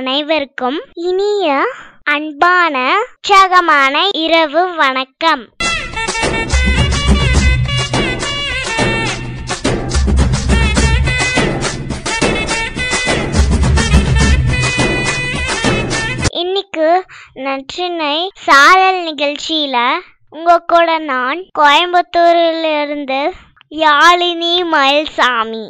அனைவருக்கும் இனிய அன்பான உற்சாகமான இரவு வணக்கம். இன்னைக்கு நற்றினை சாரல் நிகழ்ச்சியில உங்க கூட நான் கோயம்புத்தூரில் இருந்து யாழினி மயில்சாமி.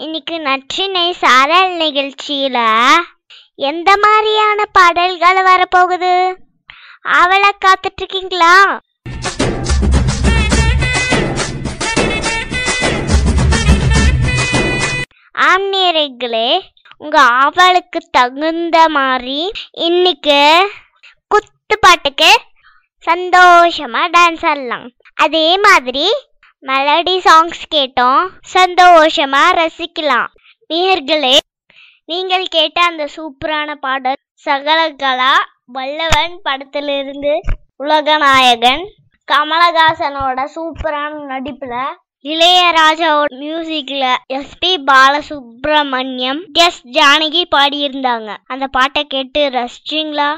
இன்னைக்கு நற்றினை சாரல் நிகழ்ச்சியில எந்த மாதிரியான பாடல்கள் வரப்போகுது? அவளை காத்துட்டு இருக்கீங்களா ஆம்நேரைகளே உங்க ஆவலுக்கு தகுந்த மாதிரி இன்னைக்கு குத்து பாட்டுக்கு சந்தோஷமா டான்ஸ் ஆடலாம். அதே மாதிரி மெலடி சாங்ஸ் கேட்டோம். சந்தோஷமா ரசிக்கலாம். நேர்களே நீங்கள் கேட்ட அந்த சூப்பரான பாடல் சகலகலா வல்லவன் படத்திலிருந்து உலகநாயகன் கமலஹாசனோட சூப்பரான நடிப்புல இளையராஜாவோட மியூசிக்ல எஸ்பி பாலசுப்ரமணியம் எஸ் ஜானகி பாடியிருந்தாங்க. அந்த பாட்டை கேட்டு ரசிச்சிங்களா?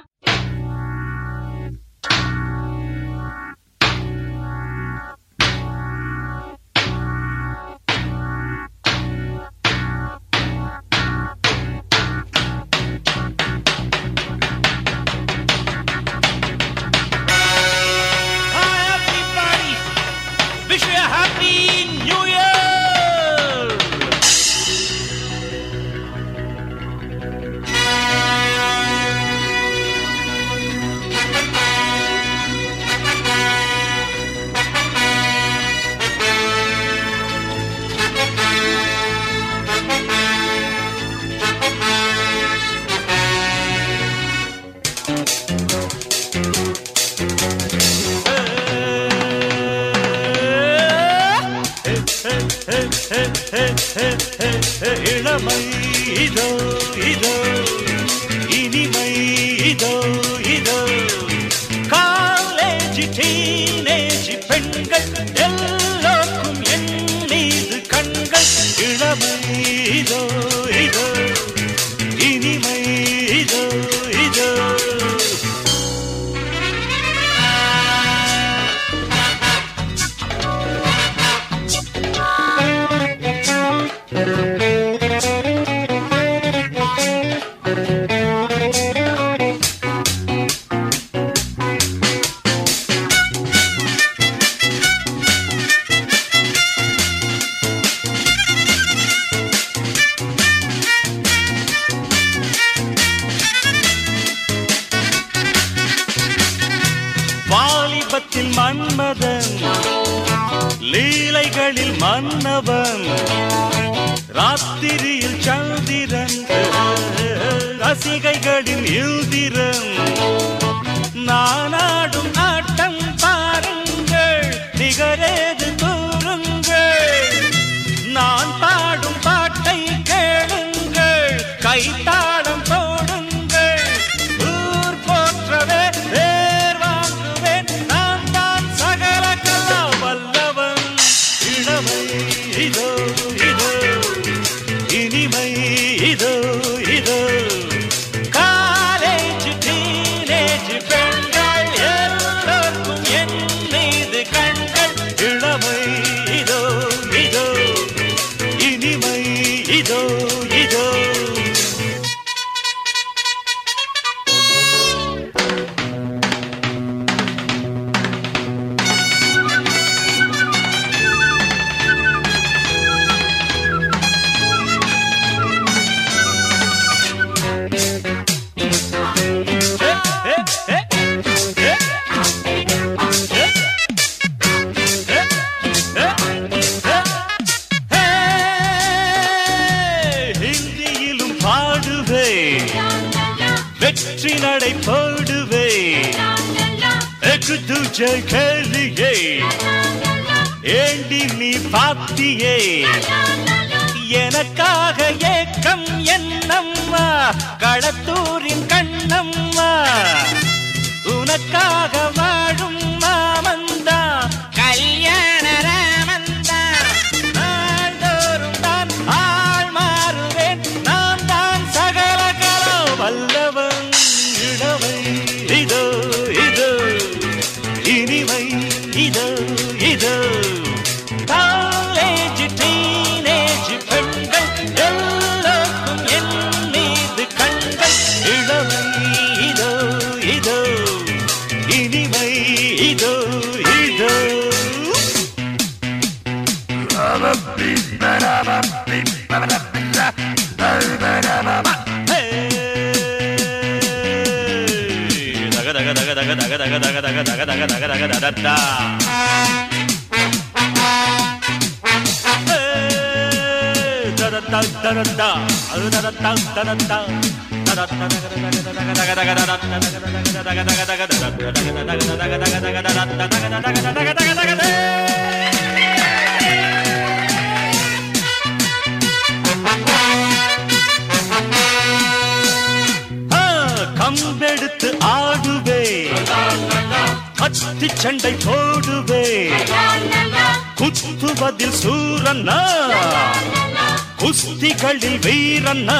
குஸ்திகளில் வீரன்னா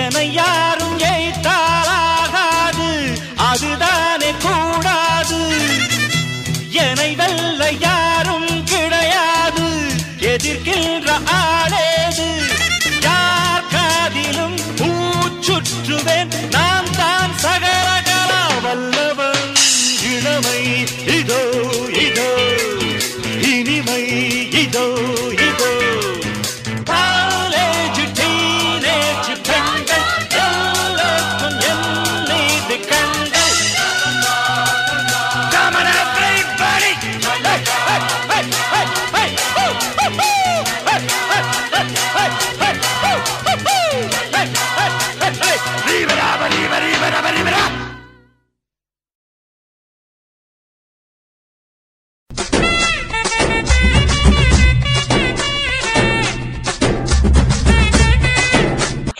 என யாரும்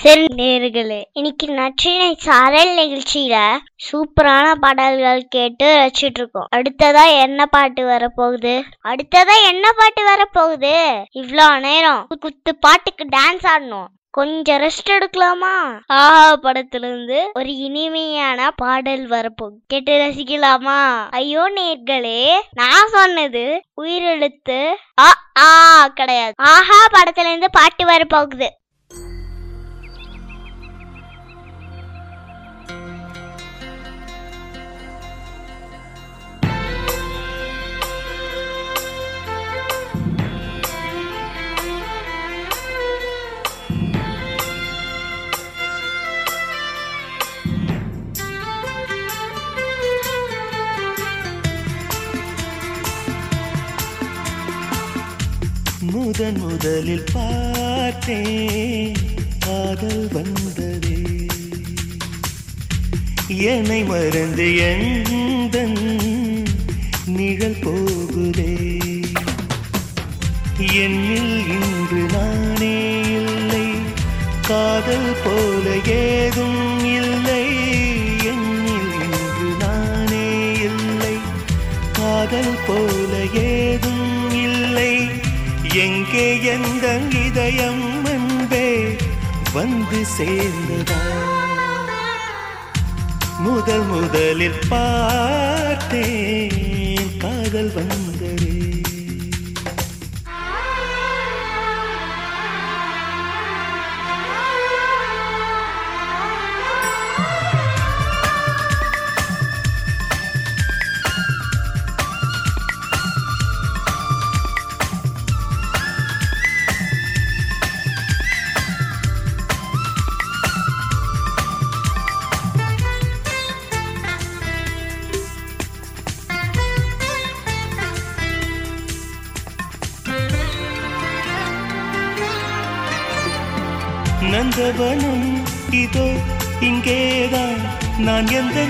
நேர்களே. இன்னைக்கு நற்றினை சாரல் நிகழ்ச்சியில சூப்பரான பாடல்கள் கேட்டு ரசிச்சிட்டு இருக்கோம் அடுத்ததா என்ன பாட்டு வரப்போகுது? அடுத்ததா என்ன பாட்டு வரப்போகுது? இவ்வளோ நேரம் குத்து பாட்டுக்கு டான்ஸ் ஆடணும். கொஞ்சம் ரெஸ்ட் எடுக்கலாமா? ஆஹா படத்துல இருந்து ஒரு இனிமையான பாடல் வரப்போகுது. கேட்டு ரசிக்கலாமா? ஐயோ நேர்களே. நான் சொன்னது உயிரெழுத்து ஆ ஆ கிடையாது. ஆஹா படத்துல இருந்து பாட்டு வரப்போகுது. முதன் முதலில் பார்த்தேன். காதல் வந்ததே. என்னை மறந்து எந்த நிழல் போகுதே. என்னில் இன்று நானே இல்லை. காதல் போல ஏதும் எந்த இதயம் அன்பே வந்து சேர்ந்ததா? முதல் முதலில் பார்த்தேன் காதல் வந்து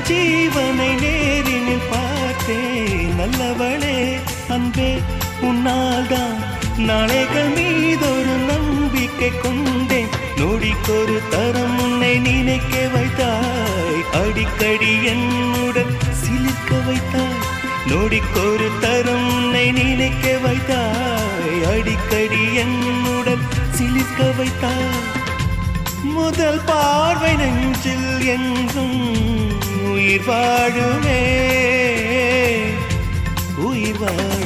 ஜீவனை நேரினில் பார்த்தேன் நல்லவளே அன்பே உன்னால் தான் நாளைகள் மீதொரு நம்பிக்கை கொண்டேன். நொடிக்கொரு தரம் உன்னை நினைக்க வைத்தாய். அடிக்கடி என்னுடன் சிலிர்க்க வைத்தாய். நொடிக்கொரு தரம் உன்னை நினைக்க வைத்தாய். அடிக்கடி என்னுடன் சிலிர்க்க வைத்தாய். முதல் பார்வை நெஞ்சில் என்றும் உயிர் வாழுமே. உயிர் வாழ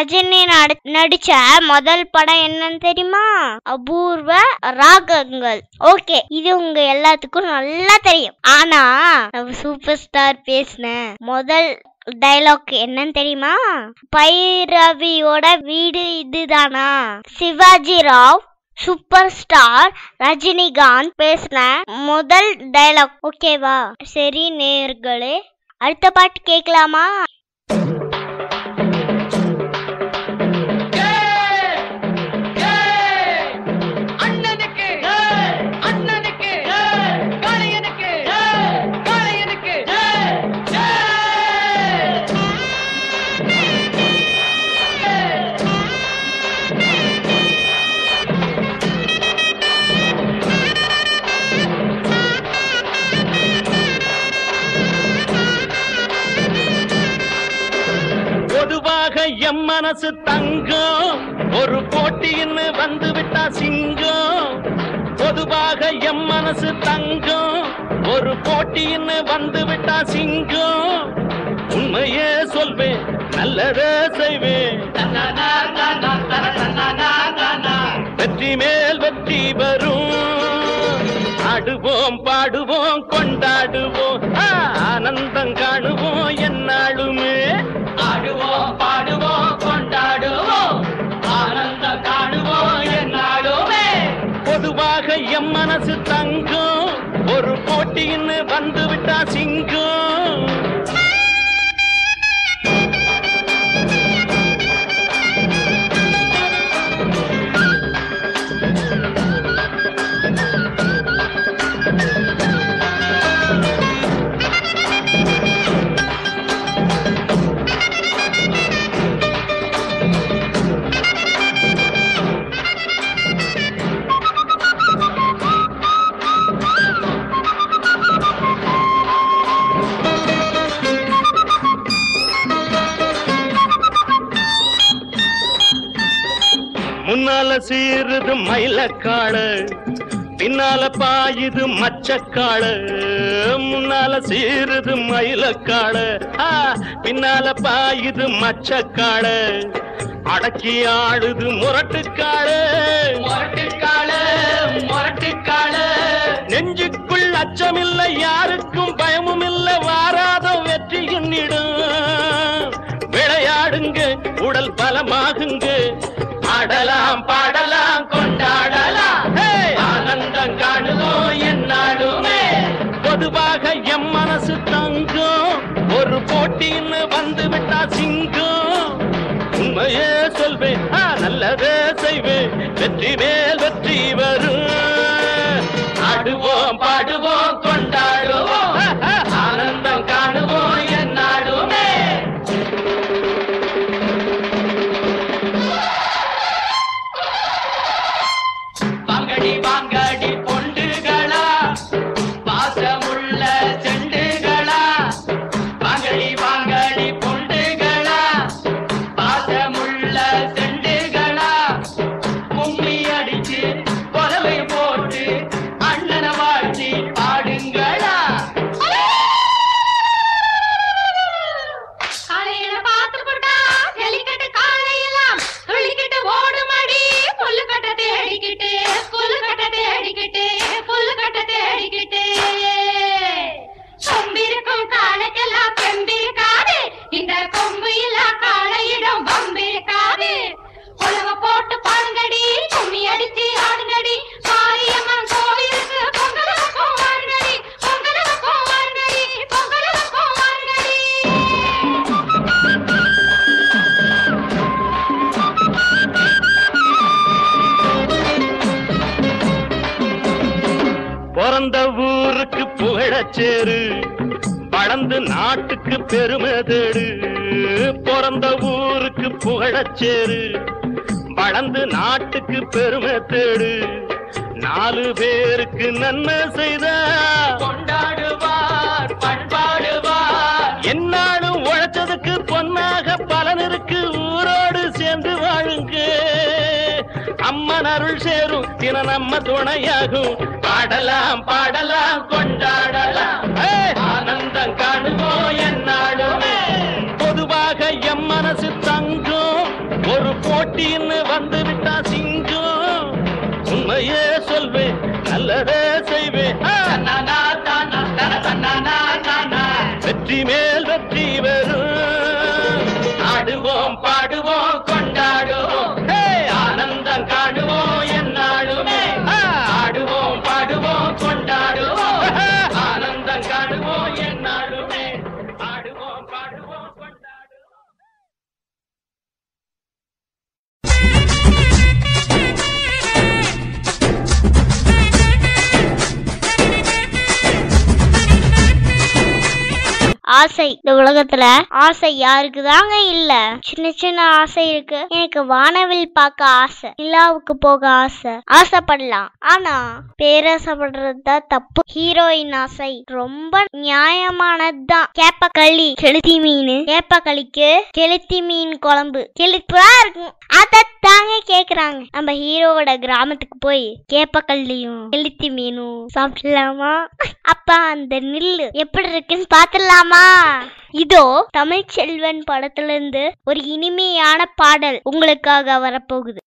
ரஜினி நடிச்ச முதல் படம் என்னன்னு தெரியுமா? அபூர்வ ராகங்கள். ஓகே இது உங்க எல்லாத்துக்கும் நல்லா தெரியும். ஆனா நம்ம சூப்பர் ஸ்டார் பேசின முதல் டைலாக் என்னன்னு தெரியுமா? பைரவியோட வீடு இதுதானா? சிவாஜி ராவ் சூப்பர் ஸ்டார் ரஜினிகாந்த் பேசின முதல் டைலாக் ஓகேவா சரி நேர்களே அடுத்த பாட்டு கேட்கலாமா மனசு தங்கம். ஒரு போட்டின்னு வந்து விட்டா சிங்கம். பொதுவாக எம் மனசு தங்கம். ஒரு போட்டின்னு வந்து விட்டா சிங்கம். உண்மையே சொல்வேன் நல்லதே செய்வேன். வெற்றி மேல் வெற்றி வரும். ஆடுவோம் பாடுவோம் கொண்டாடுவோம். ஆனந்தம் காணுவோம். போட்டின்னு வந்து விட்டா சிங்கம். முன்னால சீருது மயிலக்காடு பின்னால பாயுது மச்சக்காடு முன்னால சீருது மயிலக்காடு ஆ, பின்னால பாயுது மச்சக்காடு அடக்கி ஆடுது முரட்டுக்காடு முரட்டு போட்டின்னு வந்து விட்டா சிங்கம். உண்மையே சொல்வேன் நல்லதே செய்வேன். வெற்றி மேல் வெற்றி வரும். ஆடுவோம் பாடுவோம் பெருமை தேடு. பிறந்த ஊருக்கு புகழச்சேரு வளர்ந்து நாட்டுக்கு பெருமை தேடு. நாலு பேருக்கு நன்மை செய்த. கொண்டாடுவார் பண்பாடுவார். என்னாலும் உழைச்சதுக்கு பொன்னாக பலன் இருக்கு ஊரோடு சேர்ந்து வாழுங்க. அம்மன் அருள் சேரும் தின நம்ம துணையாகும். பாடலாம் பாடலாம் கொண்டாடலாம்! ஆனந்தம் காணுவோம் எம்ம மனசு தங்கம். ஒரு போட்டின்னு வந்து விட்டா சிங்கம். உண்மையே சொல்வேன் நல்லதே செய்வேன். வெற்றி மேல் ஆசை. இந்த உலகத்துல ஆசை யாருக்கு தாங்க இல்ல? சின்ன சின்ன ஆசை இருக்கு. எனக்கு வானவில் பார்க்க ஆசை. நிலாவுக்கு போக ஆசை. ஆசைப்படலாம். ஆனா பேராசைப்படுறது தான் தப்பு. ஹீரோயின் ஆசை. ரொம்ப நியாயமானதுதான். கேப்பக்களி. கெளுத்தி மீன். கேப்பக்களிக்கு கெளுத்தி மீன் குழம்பு. கெளுப்பா இருக்கும். அதத்தாங்க கேக்குறாங்க. நம்ம ஹீரோவோட கிராமத்துக்கு போய் கேப்பக்கல்லியும் கெளுத்தி மீனும் சாப்பிடலாமா? அப்பா அந்த நில்லு எப்படி இருக்குன்னு பாத்துடலாமா? இதோ தமிழ் செல்வன் இருந்து ஒரு இனிமையான பாடல் உங்களுக்காக வரப்போகுது.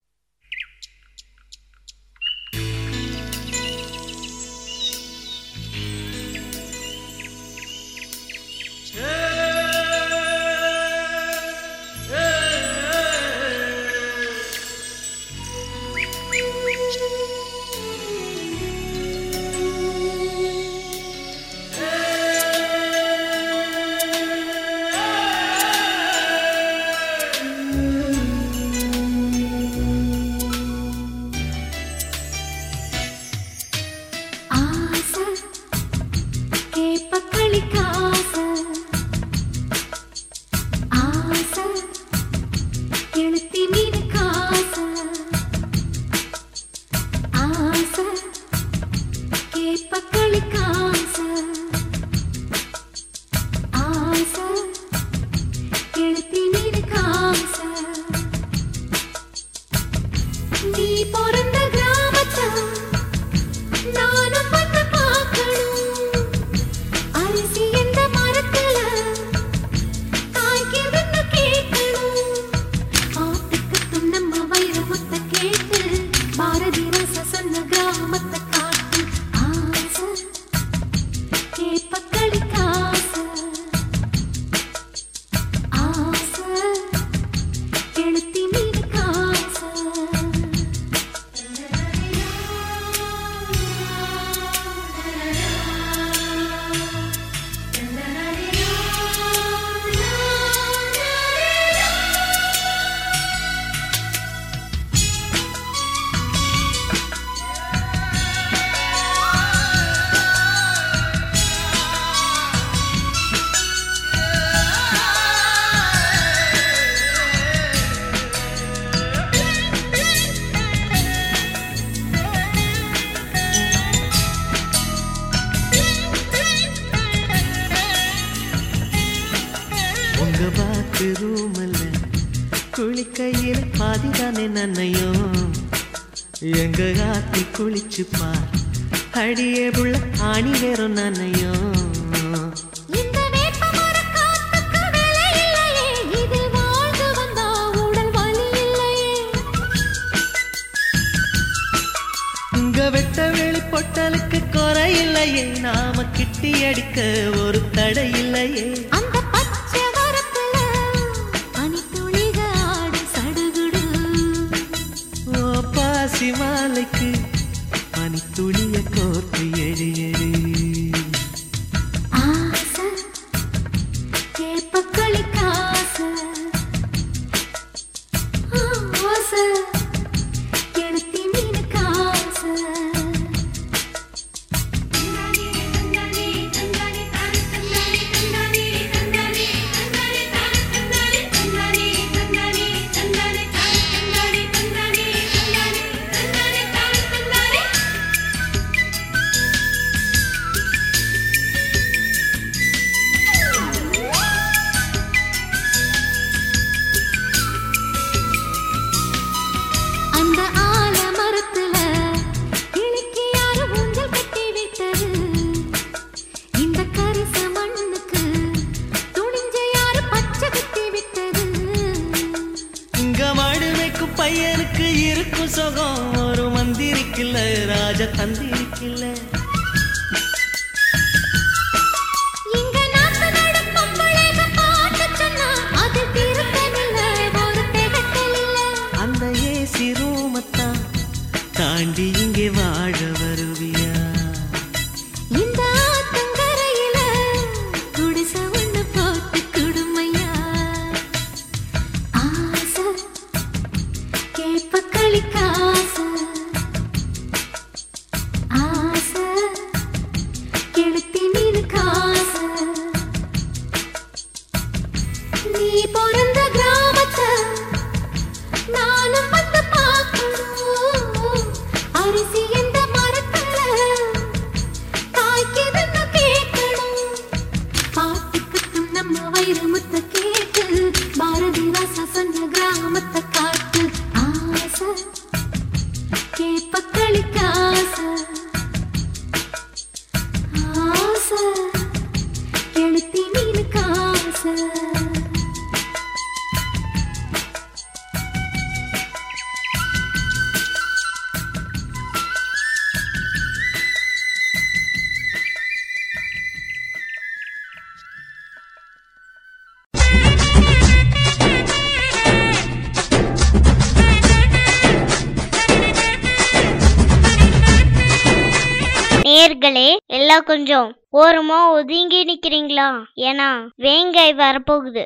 வெட்ட வெளி பொட்டலுக்கு குறை இல்லையே நாம கிட்டி அடிக்க ஒரு தடை இல்லையே அந்த பச்சை வரப்புல பனித்துளிக ஆடும் சடுகுடு. ஓ பாசி மாலைக்கு Sasa na grama tak இல்லைங்களா கொஞ்சம் ஓரமா ஒதுங்கி நிக்கிறீங்களா? ஏன்னா வேங்காய் வரப்போகுது.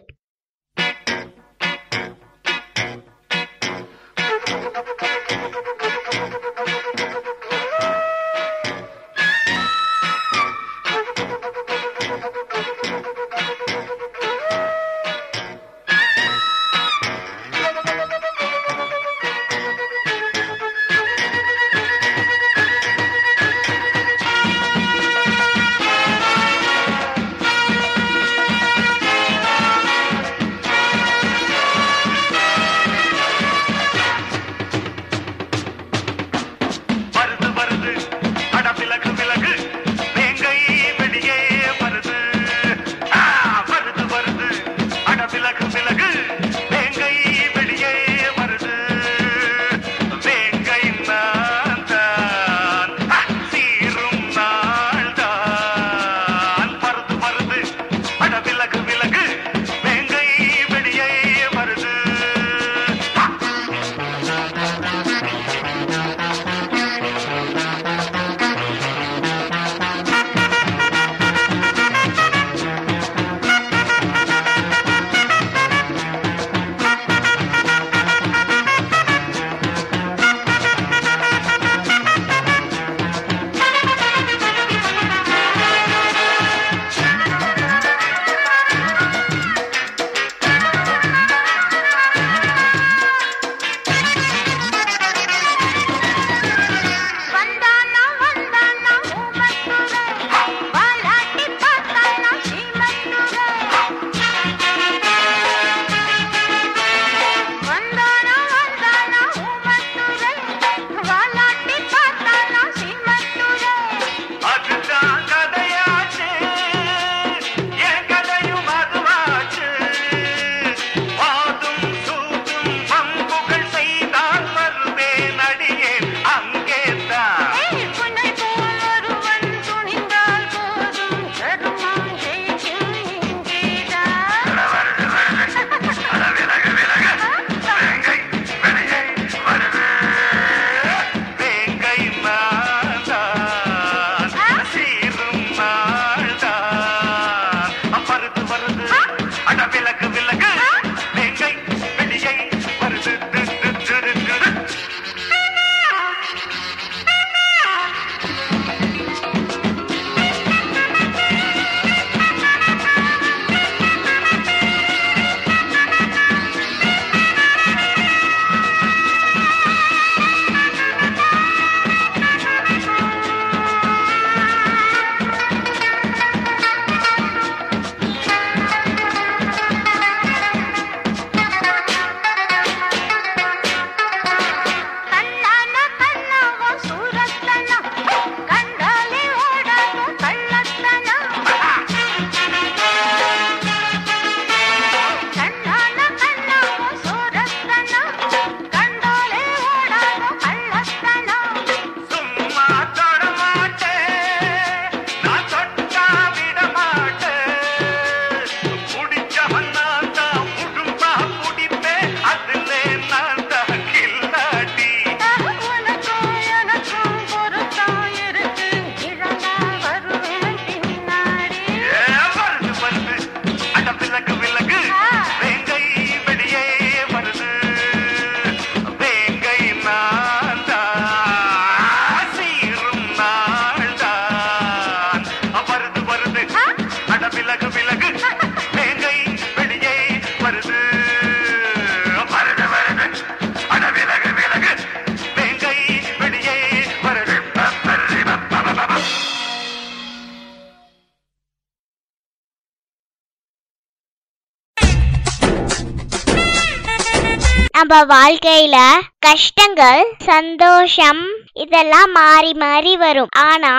நம்ம வாழ்க்கையில கஷ்டங்கள் சந்தோஷம் இதெல்லாம் மாறி மாறி வரும். ஆனா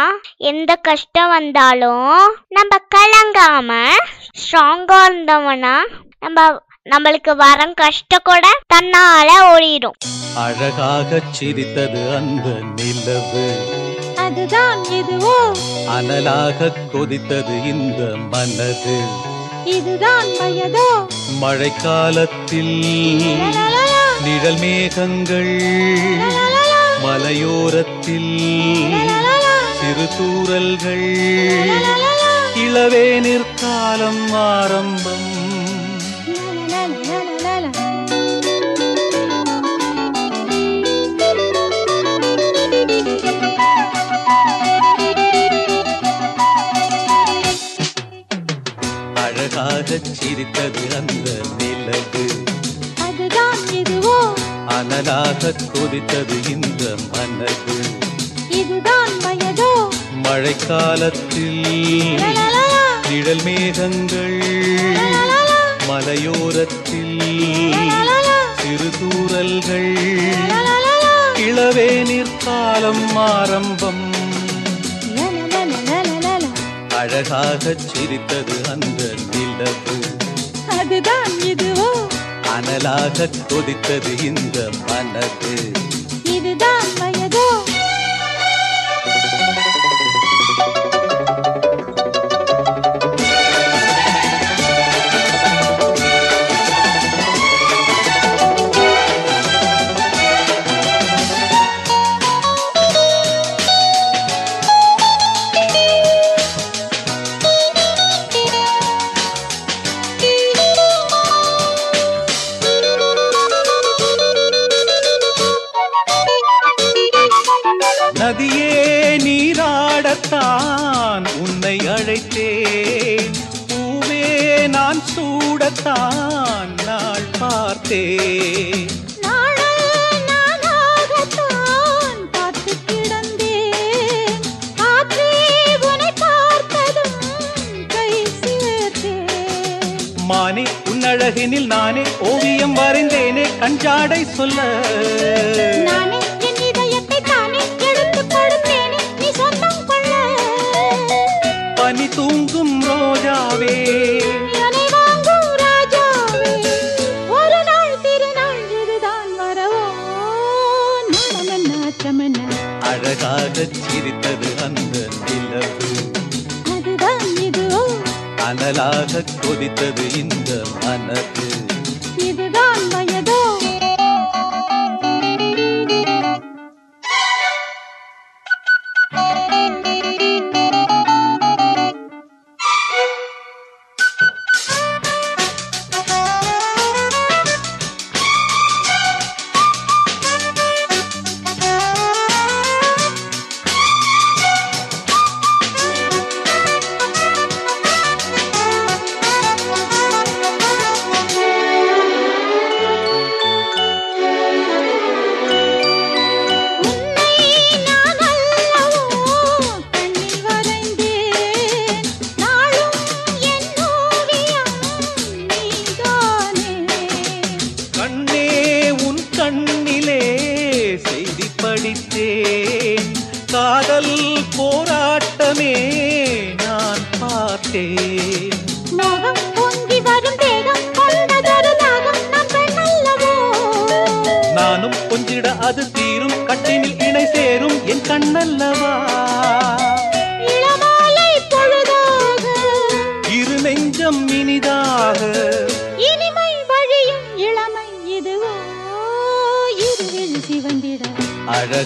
எந்த கஷ்டம் வந்தாலும் நம்ம கலங்காம ஸ்ட்ராங்கா இருந்தோம்னா நம்ம நம்மளுக்கு வரம் கஷ்டம் கூட தன்னால ஓடிடும் அழகாகச் சிரித்தது அந்த நிலவு. அதுதான் எதுவோ? அனலாக கொதித்தது இந்த மனது. இதுதான் வயதோ மழைக்காலத்தில் நிழல் மேகங்கள் மலையோரத்தில் சிறு தூறல்கள் லலலலா, இளவேனிற் காலம் ஆரம்பம் அழகாகச் சிரித்தது அந்த நிலவு. அதுதான் எதுவோ அனலாக கொதித்தது இந்த மனது. இதுதான் வயதோ மழைக்காலத்தில் நிழல் மேகங்கள் மலையோரத்தில் சிறு தூறல்கள் லலலலா, இளவேனிற் காலம் ஆரம்பம். அழகாகச் சிரித்தது அந்த நிலவு அதுதான் இதுவோ? அனலாக கொதித்தது இந்த மனது வரவோ நாணம் என்ன அச்சம் என்ன அழகாகச் சிரித்தது அந்த நிலவு. அதுதான் இதுவோ? அனலாக கொதித்தது இந்த மனது.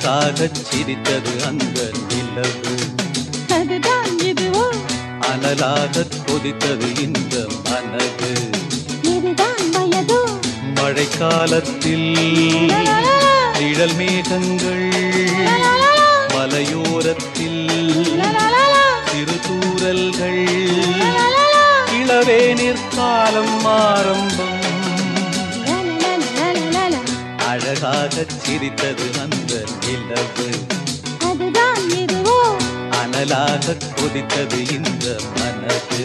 அழகாகச் சிரித்தது அந்த நிலவு. அதுதான் இதுவோ? அனலாக கொதித்தது இந்த மனது. இதுதான் வயதோ? மழைக்காலத்தில் நிழல் மேகங்கள் மலையோரத்தில் சிறு தூறல்கள் இளவேனிற் காலம் ஆரம்பம். அழகாகச் சிரித்தது அந்த நிலவு அதுதான் இதுவோ? அனலாக கொதித்தது இந்த மனது.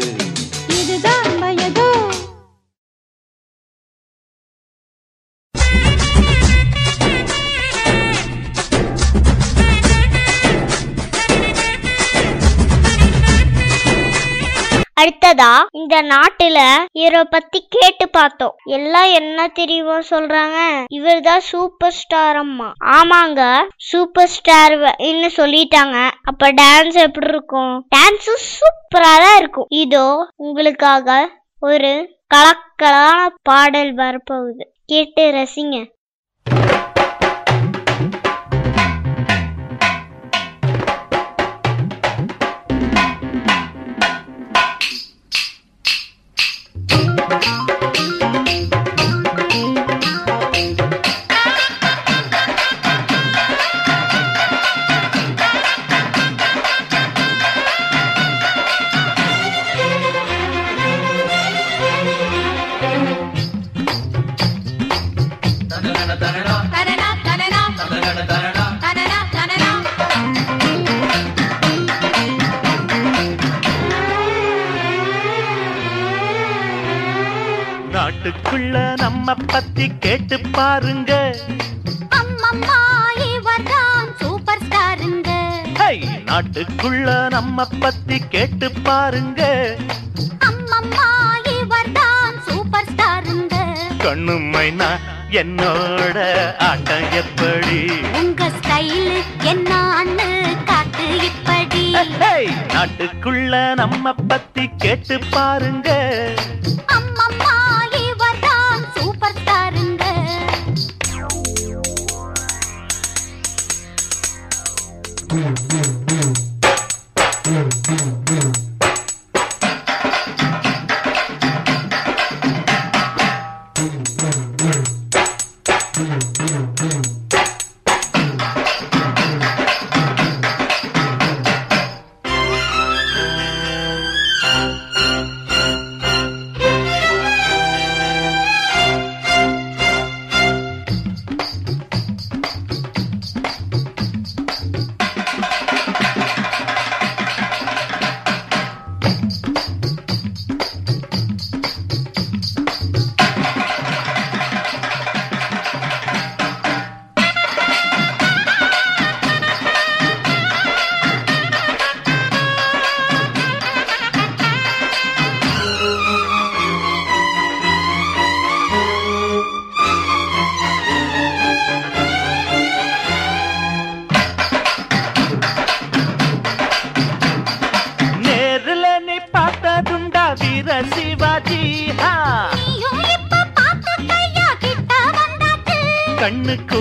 அடுத்ததா இந்த நாட்டுல இவரை பத்தி கேட்டு பார்த்தோம். எல்லாம் என்ன தெரியுமோ சொல்றாங்க. இவர்தான் சூப்பர் ஸ்டார் அம்மா. ஆமாங்க சூப்பர் ஸ்டார் இன்னும் சொல்லிட்டாங்க. அப்ப டான்ஸ் எப்படி இருக்கும்? டான்ஸ் சூப்பரா தான் இருக்கும். இதோ உங்களுக்காக ஒரு கலக்கலான பாடல் வரப்போகுது. கேட்டு ரசிங்க. நம்ம பத்தி கேட்டு பாருங்க. அம்மம்மா இவர்தான் சூப்பர் ஸ்டாருங்க ஹை! நாட்டுக்குள்ள நம்ம பத்தி கேட்டு பாருங்க. அம்மம்மா இவர்தான் சூப்பர் ஸ்டாருங்க கண்ணுமைனா என்னோட ஆட்டம் எப்படி? உங்க ஸ்டைலு என்னான்னு காட்டு இப்படி! நாட்டுக்குள்ள நம்ம பத்தி கேட்டு பாருங்க.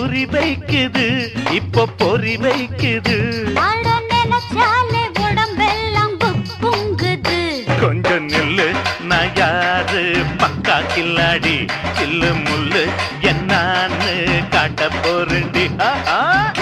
குறி வைக்குது இப்ப பொறி வைக்குது. கொஞ்சம் நில்லு நான் யாரு? பக்கா கில்லாடி சில்லு முள்ளு என்னான்னு காட்ட போறண்டி நாட்டுக்குள்ள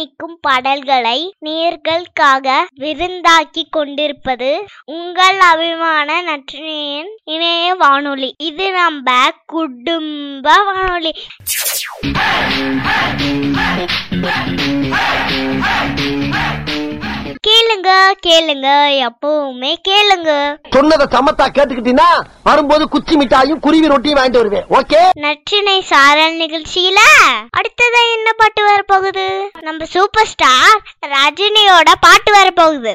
கரும்பாய் பாடல்களை நேர்களுக்காக விருந்தாக்கி கொண்டிருப்பது உங்கள் அபிமான நற்றினியின் இணைய வானொலி. இது நம்ம குடும்ப வானொலி. கேளுங்க கேளுங்க எப்பவுமே கேளுங்க. சொன்னதை சமத்தா கேட்டுக்கிட்டீங்கன்னா வரும்போது குச்சி மிட்டாயும் குருவி ரொட்டியும் வாங்கிட்டு வருவேன். ஓகே? நற்றினை சாரல் நிகழ்ச்சியில அடுத்ததா என்ன பாட்டு வரப்போகுது? நம்ம சூப்பர் ஸ்டார் ரஜினியோட பாட்டு வரப்போகுது.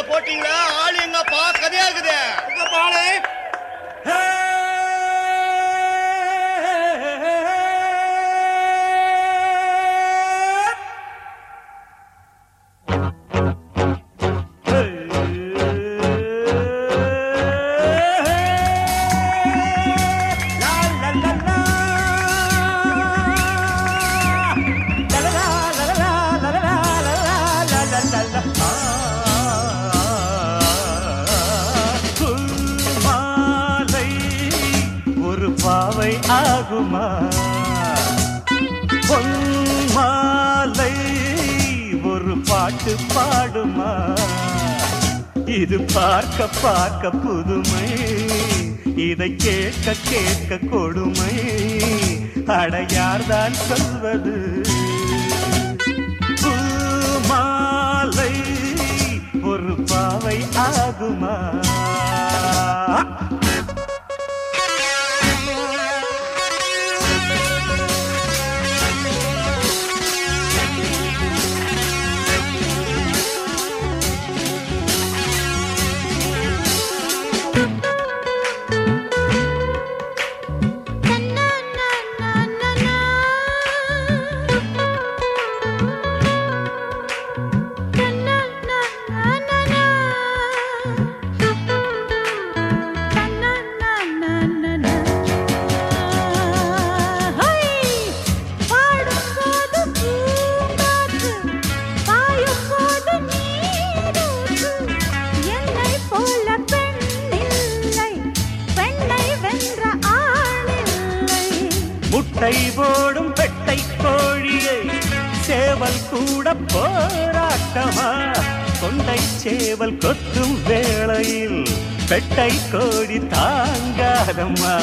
போஸ்டர்ல போட்டீங்களா ஆளு எங்கப்பா கதையா இருக்குது உங்க பாலு மாலை ஆகுமா? பொன் மாலை ஒரு பாட்டு பாடுமா? இது பார்க்க பார்க்க புதுமை. இதை கேட்க கேட்க கொடுமை. அடையார்தான் சொல்வது? மாலை ஒரு பாவை ஆகுமா? கூட போராட்டமா? கொண்டை சேவல் கொத்தும் வேளையில் பெட்டை கோடி தாங்காதம்மா.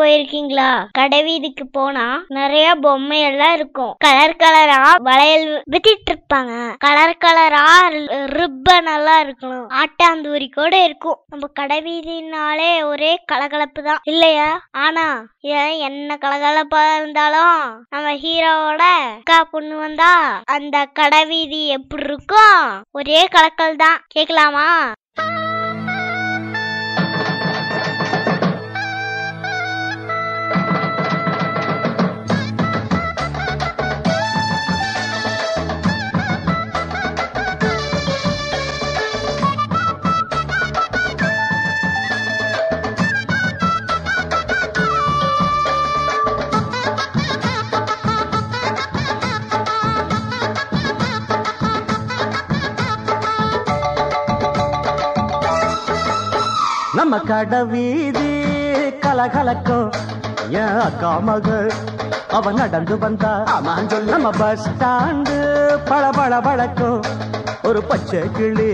போயிருக்கீங்களா? கடைவீதிக்கு போனா நிறைய பொம்மை எல்லாம் இருக்கும் கலர் கலரா வளையல் வித்திட்டு இருப்பாங்க. கலர் கலரா ரிப்பன் எல்லாம் இருக்கணும். ஆட்டாந்தூரி கூட இருக்கும். நம்ம கடைவீதினாலே ஒரே கலகலப்பு தான். இல்லையா? ஆனா ஏன் என்ன கலகலப்பா இருந்தாலும் நம்ம ஹீரோவோட அக்கா பொண்ணு வந்தா அந்த கடைவீதி எப்படி இருக்கும்? ஒரே கலக்கல் தான். கேக்கலாமா நம்ம கடை வீதி கலகலக்கும் என் அக்கா மக அவ நடந்து வந்தா. நம்ம பஸ் ஸ்டாண்டு பள பள பழக்கும் ஒரு பச்சை கிளி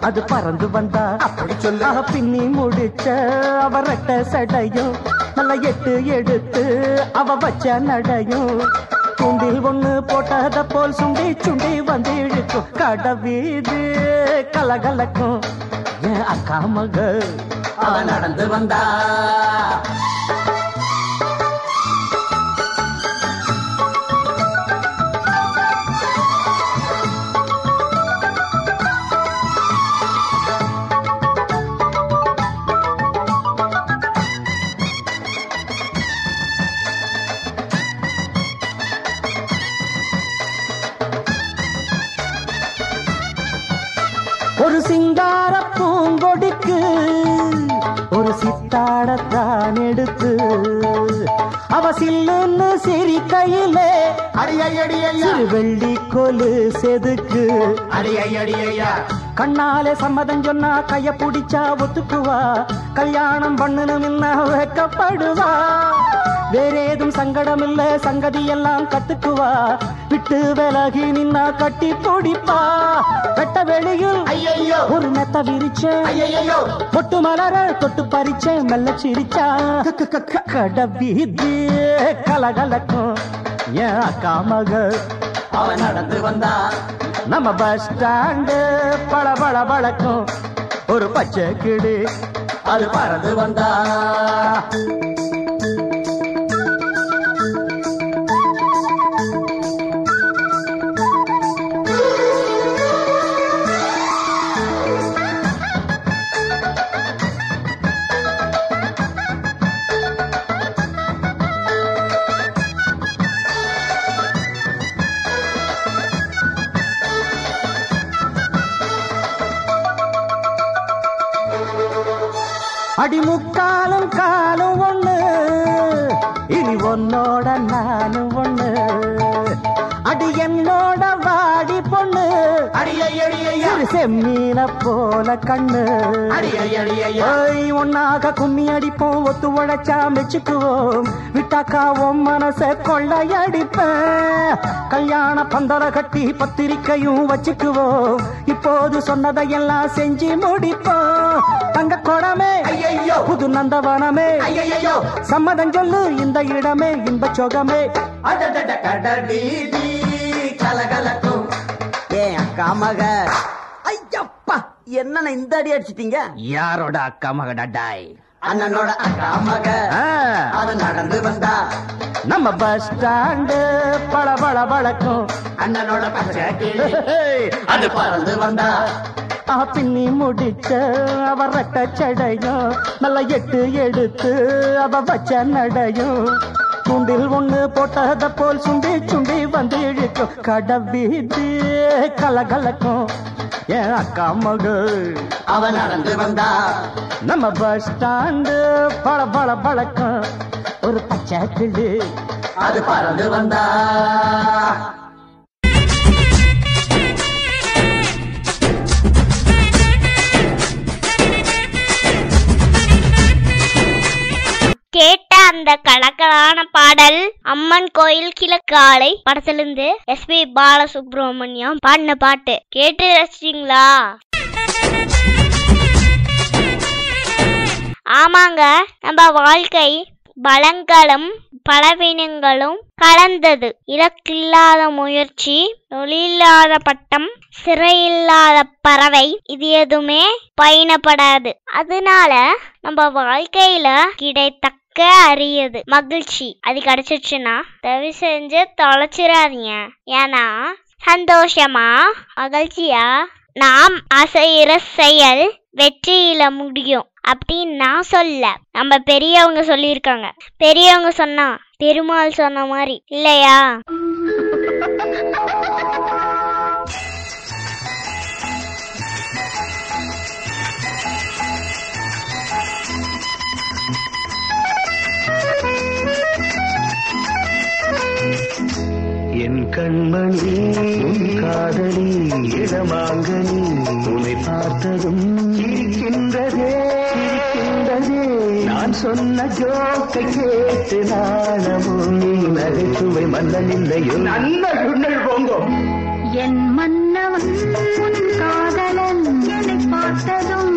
அது பறந்து வந்தா. அப்படி சொல்ல. பின்னி முடிச்ச அவ ரெட்ட சடையும் நல்ல எட்டு எடுத்து அவ வச்ச நடையும் தூண்டில் ஒண்ணு போட்டத போல் சுண்டி சுண்டி வந்து இழுக்கும் கடை வீதி கலகலக்கும் என் அக்கா மக அவ நடந்து வந்தா. வெள்ளி கொலு செதுக்கு. கண்ணாலே சம்மதம் சொன்னா கைய புடிச்சா ஒத்துக்குவா. கல்யாணம் பண்ணணும்னா வைக்கப்படுவா வேறேதும் சங்கடம் இல்ல சங்கதி எல்லாம் கத்துக்குவா. விட்டு விலகி நின்னா கட்டி பிடிப்பா. வெட்ட வெளியில் ஒரு மெத்த விரிச்ச ஐயோ பொட்டு மலர தொட்டு பறிச்ச மெல்ல சிரிச்சா. கட வீதி கலகலக்கும். ஏன் அக்கா மக அவன் நடந்து வந்தான். நம்ம பஸ் ஸ்டாண்டு பல பல பழக்கும் ஒரு பச்சை கிடு அது பறந்து வந்தா. அடிமுக்காலும் காலும் ஒண்ணு. இனி உன்னோட நானும் ஒண்ணு. அடி என்னோட வாடி பொண்ணு. செம்மீன போல கண்ணு. ஒன்னாக கும்மி அடிப்போம் ஒத்து உழைச்சா மெச்சுக்குவோம். விட்டாக்கா உன் மனச கொள்ளையடிப்பேன். கல்யாண பந்தல கட்டி பத்திரிக்கையும் வச்சுக்குவோம். இப்போது சொன்னதையெல்லாம் செஞ்சு முடிப்போம். தங்க குடமே புது நந்தவனமே. சம்மதம் சொல்லு இந்த இடமே இன்ப சொகமே. கலகலக்கும். ஏன் அக்கா மக? ஐயப்பா என்னண்ணா இந்த அடி அடிச்சிட்டீங்க? யாரோட அக்கா மகடாய் அண்ணனோட அக்கா மக. அவ நடந்து வந்தா. நம்ம பஸ் ஸ்டாண்டு பள பள பழக்கும் அண்ணனோட பச்சை அது பறந்து வந்தா. பின்னி முடிச்ச அவ ரெட்ட சடையும் நல்ல எட்டு எடுத்து அவ வச்ச நடையும். தூண்டில் ஒண்ணு போட்டத போல் சுண்டி சுண்டி வந்து இழுக்கும். கடவீதி கலகலக்கும். என் அக்கா மகள் அவ நடந்து வந்தா. நம்ம பஸ் ஸ்டாண்டு பல பல பழக்கம் ஒரு பச்சை கிளி அது பறந்து வந்தா. அந்த கலக்கலான பாடல் அம்மன் கோயில் கிழக்காலை படத்திலிருந்து எஸ் பி பாலசுப்ரமணியம் பாடின பாட்டு. கேட்டு ரசிச்சிங்களா? ஆமாங்க நம்ம வாழ்க்கை பலங்களும் பலவீனங்களும் கலந்தது. இலக்கில்லாத முயற்சி தொழிலாத பட்டம் சிறையில்லாத பறவை இது எதுவுமே பயணப்படாது அதனால நம்ம வாழ்க்கையில கிடைத்த அரியது. மகிழ்ச்சி. அது கிடைச்சிச்சுன்னா தயவு செஞ்சு தொலைச்சிடாதீங்க ஏன்னா சந்தோஷமா மகிழ்ச்சியா நாம் அசைகிற செயல் வெற்றியில முடியும். அப்படின்னு நான் சொல்ல. நம்ம பெரியவங்க சொல்லியிருக்காங்க. பெரியவங்க சொன்னா பெருமாள் சொன்ன மாதிரி. இல்லையா? கண்மணி உன் காதலி இடமாங்கனி உன்னை பார்த்ததும் இருக்கின்றதே இருக்கின்றதே. நான் சொன்ன ஜோக்கை கேட்டு நாணமும் நீ நகைச்சுவை மன்னன் இல்லையோ நன்மை போங்கோ. என் மன்னவன் உன் காதலன் என்னை பார்த்ததும்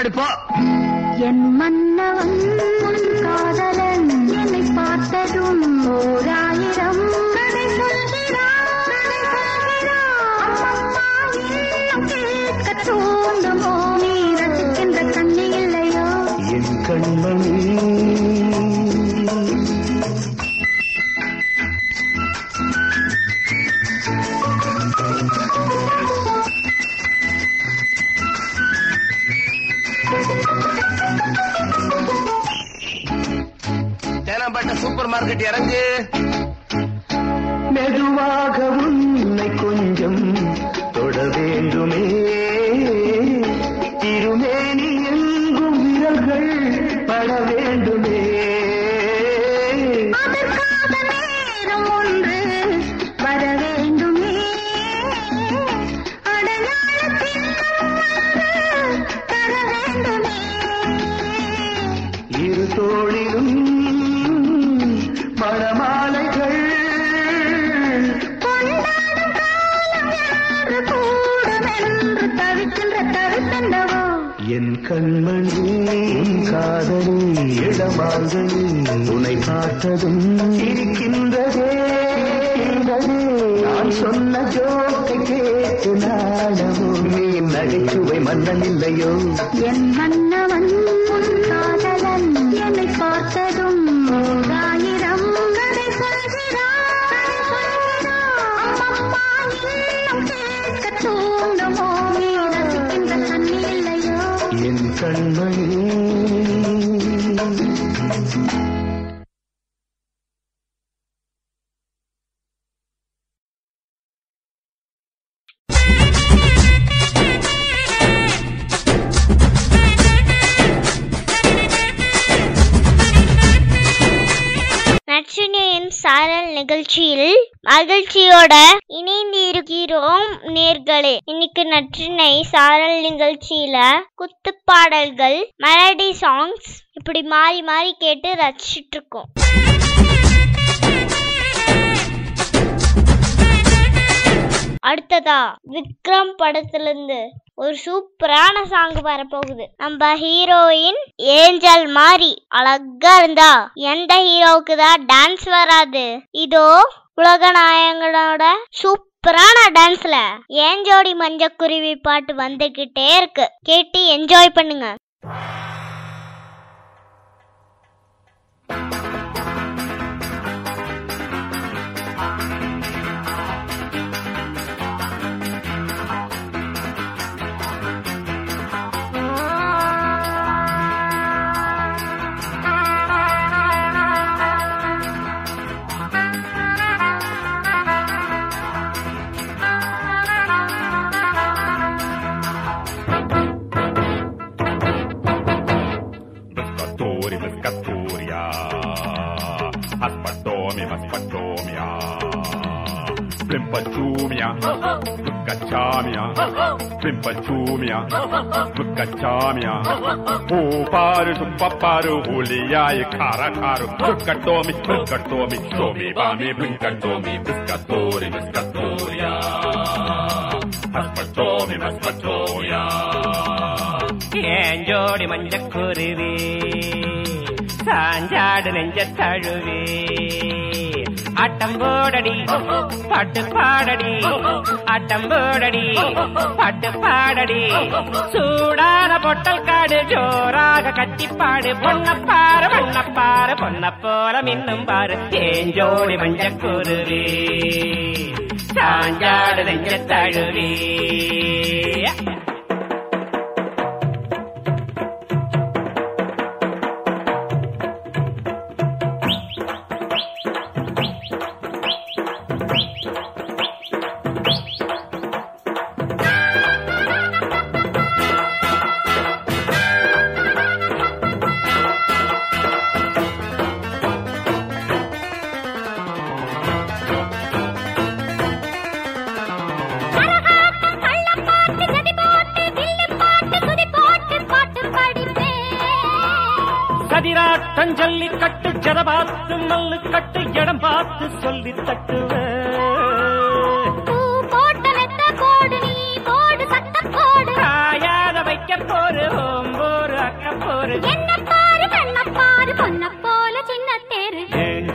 முன்னாடி போ. பார்த்ததும் இருக்கின்றதே. நான் சொன்ன ஜோக்கை கேட்டு நாடமோ நீ நகைச்சுவை மன்னன் இல்லையோ என் மன்னவன் நிகழ்ச்சியில குத்து பாடல்கள் மெலடி சாங்ஸ் இப்படி மாறி மாறி கேட்டு ரசிச்சிட்டு இருக்கோம். அடுத்ததா விக்ரம் படத்திலிருந்து ஒரு சூப்பரான சாங் வரப்போகுது. நம்ம ஹீரோயின் ஏஞ்சல் மாதிரி அழகா இருந்தா எந்த ஹீரோவுக்கு தான் டான்ஸ் வராது. இதோ உலக நாயகனோட சூப்பரான டான்ஸ்ல ஏஞ்சோடி மஞ்சக்குருவி பாட்டு வந்துகிட்டே இருக்கு. கேட்டு என்ஜாய் பண்ணுங்க. Plimpachumia. Mucachamia. Uparu, supaparu, huliai, cara, caro. Pescatomi, pescatomi, somi, bami, blinkatomi. Pescatori, pescatoria. Aspatomi, maspatomia. ஏன் ஜோடி மஞ்சக்குருவி சாஞ்சாடு நெஞ்ச தழுவி ஆட்டம் போடடி. பாட்டு பாடடி. ஆட்டம் போடடி. பாட்டு பாடடி. சூடான பொட்டல் காடு ஜோராக கட்டிப்பாடு. பொன்னப்பாறு பொன்னப்பாறு பொன்ன போல மின்னும் பாரு ஏஞ்சோடி மஞ்சக்குருவி சாஞ்சாடு நெஞ்ச தழுவி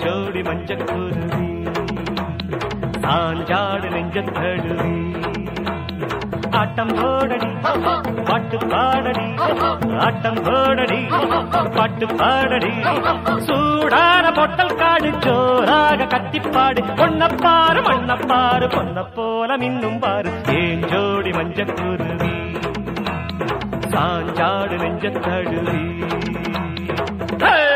ஜோடி மஞ்சக்குருவி சாஞ்சாடு நெஞ்ச தழுவி. ஆட்டம் போடடி பாட்டு பாடடி ஆட்டம் போடடி பாட்டு பாடடி. சூடான பொட்டல் காடு ஜோராக கத்திப்பாடு. பொன்னப்பாரு மண்ணப்பாரு பொன்ன போல மின்னும் பாரு ஏன் ஜோடி மஞ்சக்குருவி சாஞ்சாடு நெஞ்ச Hey!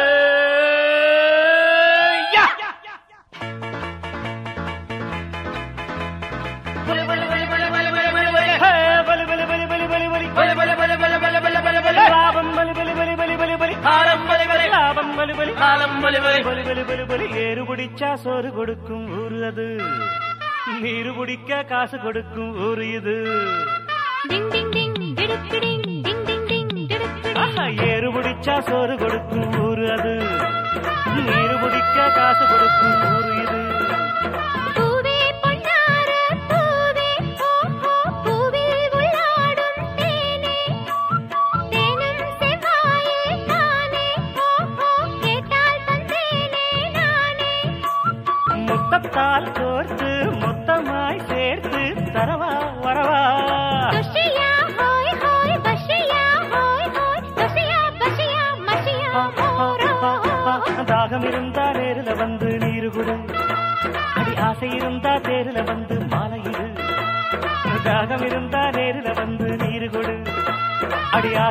ஏறு பிடிச்சா சோறு கொடுக்கும் ஊரு அது. நீரு பிடிக்க காசு கொடுக்கும் ஊரு இது. ஏறு பிடிச்சா சோறு கொடுக்கும் ஊரு அது. நீரு பிடிக்க காசு கொடுக்கும் ஊரு இது.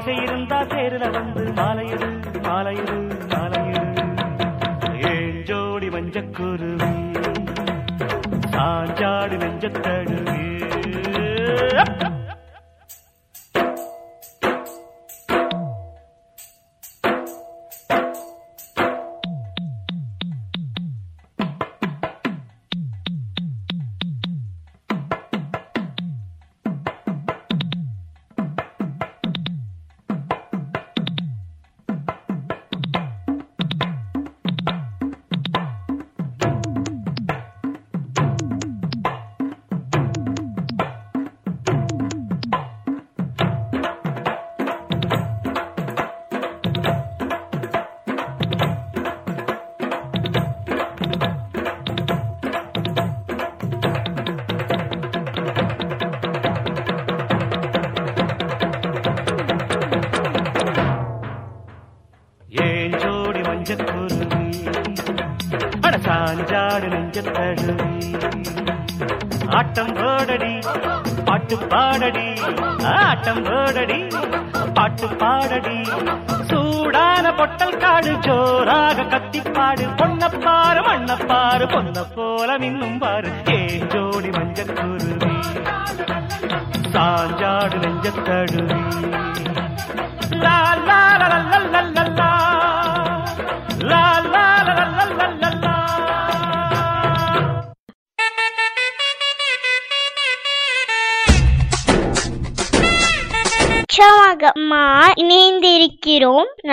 ஆசை இருந்தா தேருல வந்து மாலையிடு மாலையிடு. நெஞ்சத்தழுவி ஆட்டம் போடடி. பாட்டு பாடடி. ஆட்டம் போடடி. பாட்டு பாடடி. சூடான பொட்டல் காடு ஜோராக கத்திப்பாடு. பொன்னப்பாரு மண்ணப்பாரு பொன்ன போல மின்னும் பாரு ஏன் ஜோடி மஞ்சள் குருவி? சாஞ்சாடு நெஞ்சத்தழுவி லா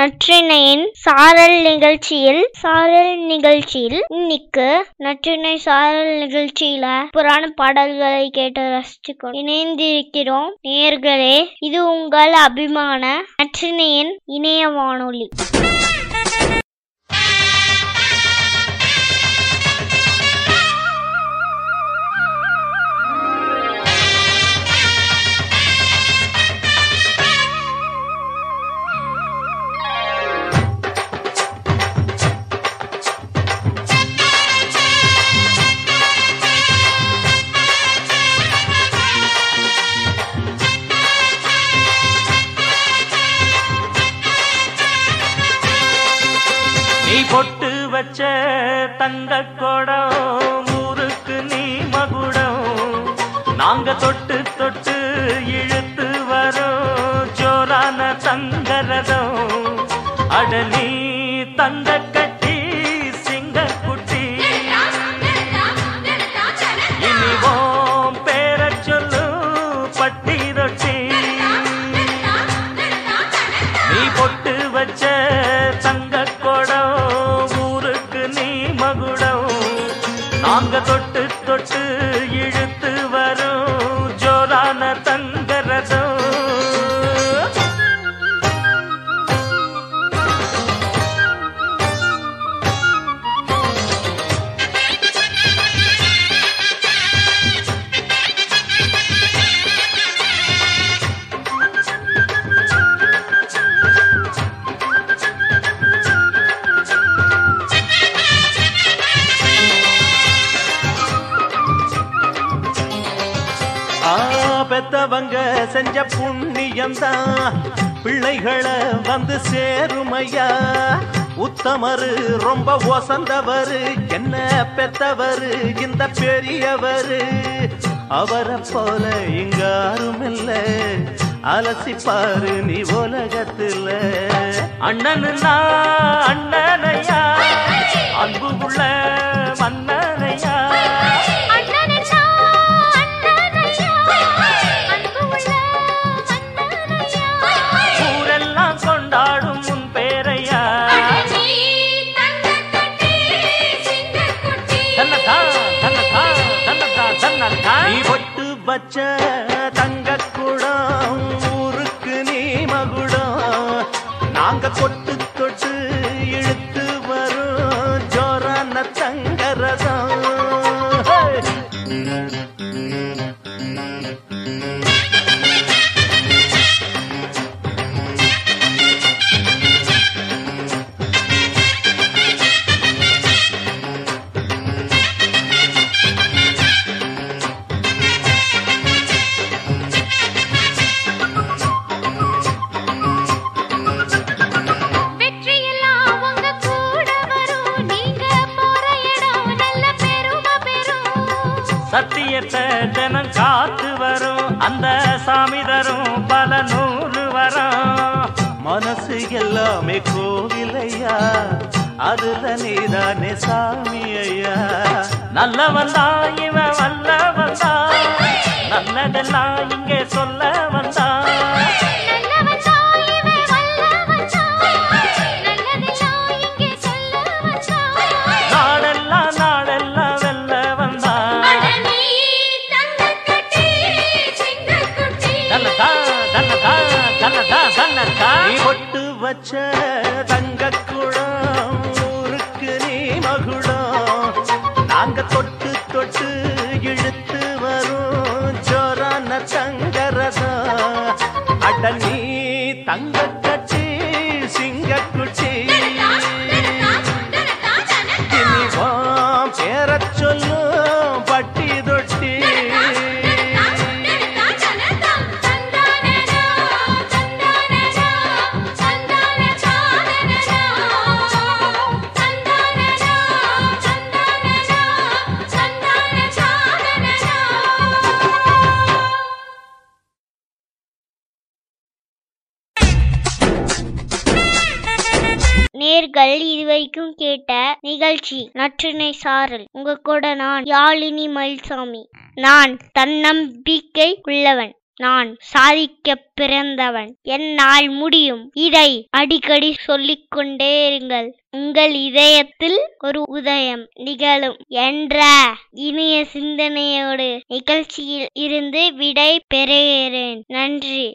நற்றினையின் சாரல் நிகழ்ச்சியில் சாரல் நிகழ்ச்சியில் இன்னைக்கு நற்றினை சாரல் நிகழ்ச்சியில புராண பாடல்களை கேட்டு ரசிச்சுக்கோ இணைந்திருக்கிறோம். நேர்களே இது உங்கள் அபிமான நற்றினையின் இணைய வானொலி. வச்ச தங்க கொடம் ஊருக்கு நீ மகுடம். நாங்க தொட்டு தொட்டு இழுத்து வரோம் ஜோரான தங்கரதம் அட வந்து சேருமையா உத்தமரு ரொம்ப ஒசந்தவரு என்ன பெத்தவரு இந்த பெரியவரு. அவரை போல இங்க யாரும் அலசிப்பாரு நீ உலகத்துல. அண்ணனுன்னா அண்ணனையா. அன்பு உள்ள எல்லாமே கோவிலையா அதுல நீதானே சாமி ஐயா நல்லவன் தான் இவன் வல்லவன் தான் நல்லதெல்லாம் சாரல். உங்க கூட நான் யாழினி மயில்சாமி. நான் தன்னம்பிக்கை உள்ளவன். நான் சாதிக்க பிறந்தவன். என்னால் முடியும். இதை அடிக்கடி சொல்லிக்கொண்டே இருங்கள். உங்கள் இதயத்தில் ஒரு உதயம் நிகழும் என்ற இனிய சிந்தனையோடு நிகழ்ச்சியில் இருந்து விடை பெறுகிறேன். நன்றி.